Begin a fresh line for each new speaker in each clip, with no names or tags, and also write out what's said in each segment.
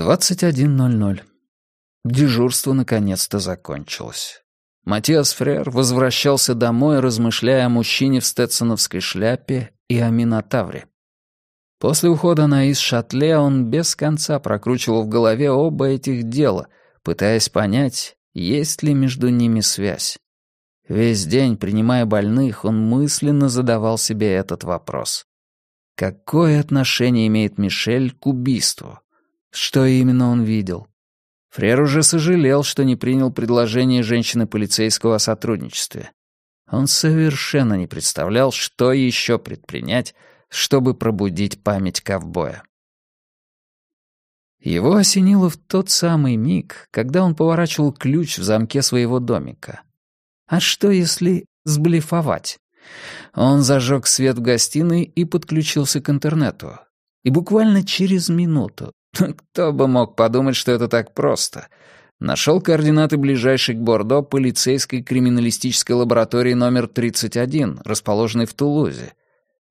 21.00. Дежурство наконец-то закончилось. Матиас Фрер возвращался домой, размышляя о мужчине в стетсоновской шляпе и о Минотавре. После ухода на из шатле он без конца прокручивал в голове оба этих дела, пытаясь понять, есть ли между ними связь. Весь день, принимая больных, он мысленно задавал себе этот вопрос. Какое отношение имеет Мишель к убийству? Что именно он видел? Фрер уже сожалел, что не принял предложение женщины-полицейского о сотрудничестве. Он совершенно не представлял, что еще предпринять, чтобы пробудить память ковбоя. Его осенило в тот самый миг, когда он поворачивал ключ в замке своего домика. А что, если сблефовать? Он зажег свет в гостиной и подключился к интернету. И буквально через минуту Кто бы мог подумать, что это так просто. Нашел координаты ближайшей к Бордо полицейской криминалистической лаборатории номер 31, расположенной в Тулузе.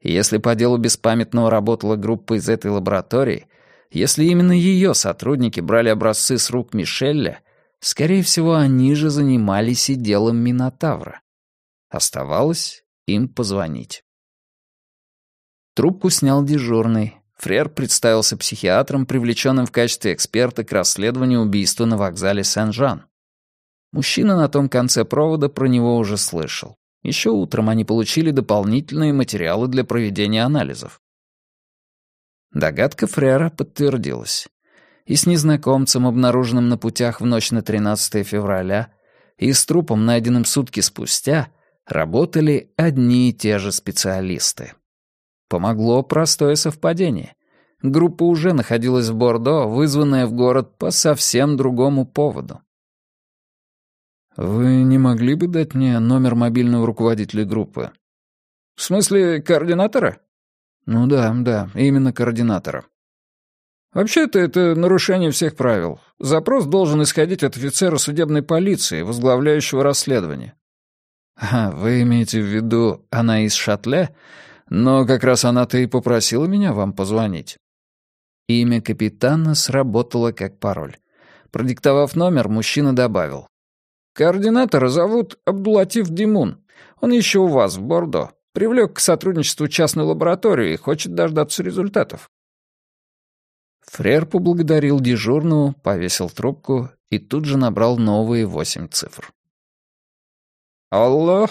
И если по делу беспамятного работала группа из этой лаборатории, если именно ее сотрудники брали образцы с рук Мишеля, скорее всего, они же занимались и делом Минотавра. Оставалось им позвонить. Трубку снял дежурный, Фрер представился психиатром, привлеченным в качестве эксперта к расследованию убийства на вокзале Сен-Жан. Мужчина на том конце провода про него уже слышал. Еще утром они получили дополнительные материалы для проведения анализов. Догадка Фрера подтвердилась. И с незнакомцем, обнаруженным на путях в ночь на 13 февраля, и с трупом, найденным сутки спустя, работали одни и те же специалисты. Помогло простое совпадение. Группа уже находилась в Бордо, вызванная в город по совсем другому поводу. «Вы не могли бы дать мне номер мобильного руководителя группы?» «В смысле координатора?» «Ну да, да, именно координатора». «Вообще-то это нарушение всех правил. Запрос должен исходить от офицера судебной полиции, возглавляющего расследование». «А, вы имеете в виду она из Шатле?» Но как раз она-то и попросила меня вам позвонить». Имя капитана сработало как пароль. Продиктовав номер, мужчина добавил. «Координатора зовут Абдулатив Димун. Он еще у вас, в Бордо. Привлек к сотрудничеству частную лабораторию и хочет дождаться результатов». Фрер поблагодарил дежурную, повесил трубку и тут же набрал новые восемь цифр. «Алло?»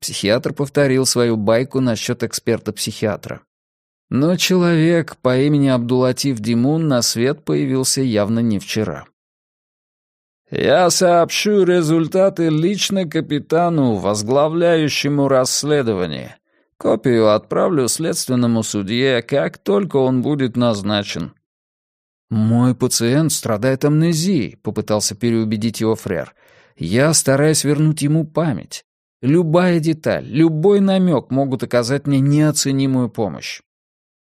Психиатр повторил свою байку насчет эксперта-психиатра. Но человек по имени Абдулатив Димун на свет появился явно не вчера. «Я сообщу результаты лично капитану, возглавляющему расследование. Копию отправлю следственному судье, как только он будет назначен». «Мой пациент страдает амнезией», — попытался переубедить его Фрер. «Я стараюсь вернуть ему память. Любая деталь, любой намек могут оказать мне неоценимую помощь.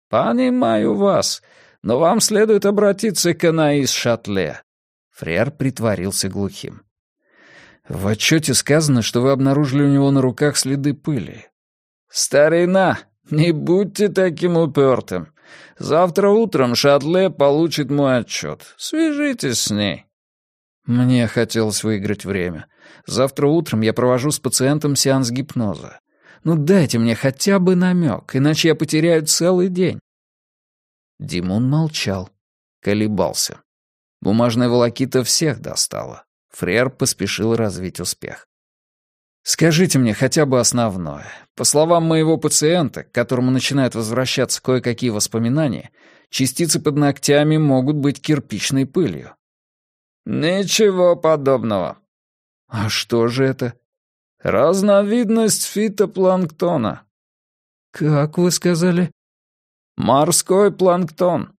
«Понимаю вас, но вам следует обратиться к Анаис Шатле». Фрер притворился глухим. «В отчете сказано, что вы обнаружили у него на руках следы пыли». «Старина, не будьте таким упертым. Завтра утром Шатле получит мой отчет. Свяжитесь с ней». Мне хотелось выиграть время. Завтра утром я провожу с пациентом сеанс гипноза. Ну дайте мне хотя бы намек, иначе я потеряю целый день. Димон молчал, колебался. Бумажная волокита всех достала. Фрер поспешил развить успех. «Скажите мне хотя бы основное. По словам моего пациента, к которому начинают возвращаться кое-какие воспоминания, частицы под ногтями могут быть кирпичной пылью». «Ничего подобного. А что же это? Разновидность фитопланктона. Как вы сказали? Морской планктон.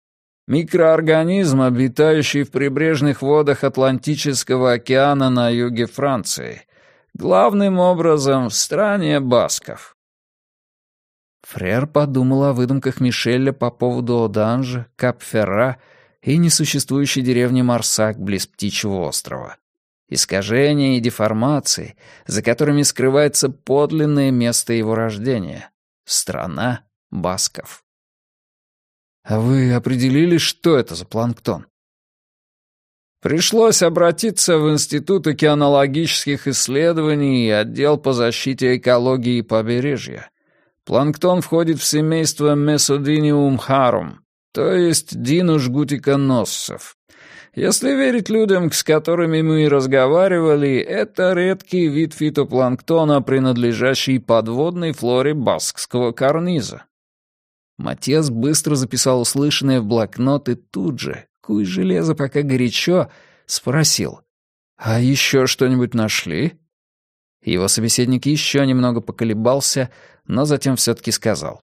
Микроорганизм, обитающий в прибрежных водах Атлантического океана на юге Франции. Главным образом в стране басков. Фрер подумал о выдумках Мишеля по поводу Оданжа, Капферра и несуществующей деревни Марсак близ Птичьего острова искажения и деформации, за которыми скрывается подлинное место его рождения — страна басков. А вы определили, что это за планктон? Пришлось обратиться в Институт океанологических исследований и отдел по защите экологии побережья. Планктон входит в семейство Месодиниум харум, то есть динуш гутиконоссов. Если верить людям, с которыми мы разговаривали, это редкий вид фитопланктона, принадлежащий подводной флоре баскского карниза. Матиас быстро записал услышанное в блокнот и тут же, куй железо пока горячо, спросил. «А еще что-нибудь нашли?» Его собеседник еще немного поколебался, но затем все-таки сказал.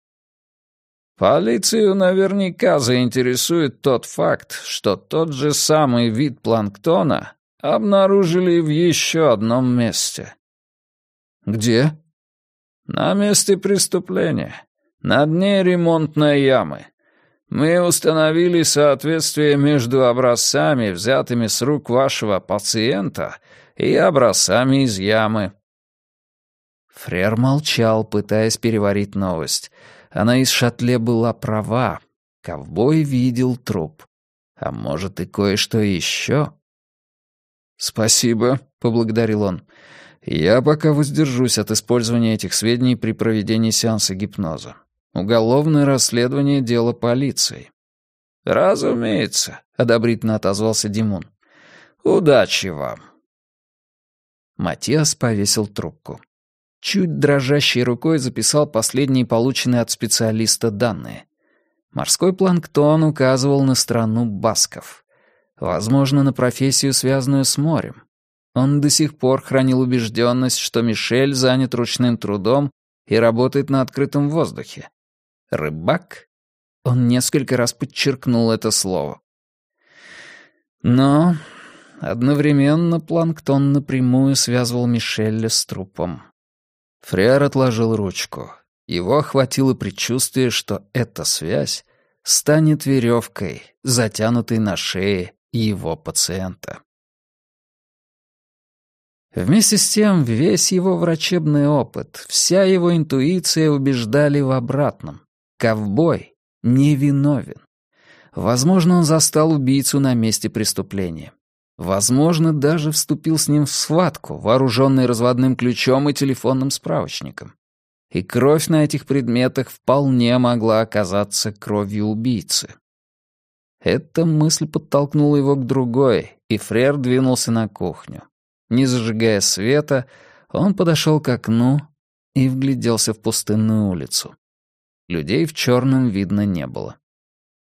Полицию наверняка заинтересует тот факт, что тот же самый вид планктона обнаружили в еще одном месте. Где? На месте преступления. На дне ремонтной ямы. Мы установили соответствие между образцами, взятыми с рук вашего пациента, и образцами из ямы. Фрер молчал, пытаясь переварить новость — она из шатле была права. Ковбой видел труп. А может и кое-что еще? «Спасибо», — поблагодарил он. «Я пока воздержусь от использования этих сведений при проведении сеанса гипноза. Уголовное расследование — дело полиции». «Разумеется», — одобрительно отозвался Димон. «Удачи вам». Матиас повесил трубку чуть дрожащей рукой записал последние полученные от специалиста данные. Морской планктон указывал на страну басков. Возможно, на профессию, связанную с морем. Он до сих пор хранил убежденность, что Мишель занят ручным трудом и работает на открытом воздухе. Рыбак? Он несколько раз подчеркнул это слово. Но одновременно планктон напрямую связывал Мишеля с трупом. Фриар отложил ручку. Его охватило предчувствие, что эта связь станет веревкой, затянутой на шее его пациента. Вместе с тем, весь его врачебный опыт, вся его интуиция убеждали в обратном. Ковбой невиновен. Возможно, он застал убийцу на месте преступления. Возможно, даже вступил с ним в схватку, вооруженный разводным ключом и телефонным справочником. И кровь на этих предметах вполне могла оказаться кровью убийцы. Эта мысль подтолкнула его к другой, и Фрер двинулся на кухню. Не зажигая света, он подошел к окну и вгляделся в пустынную улицу. Людей в черном видно не было.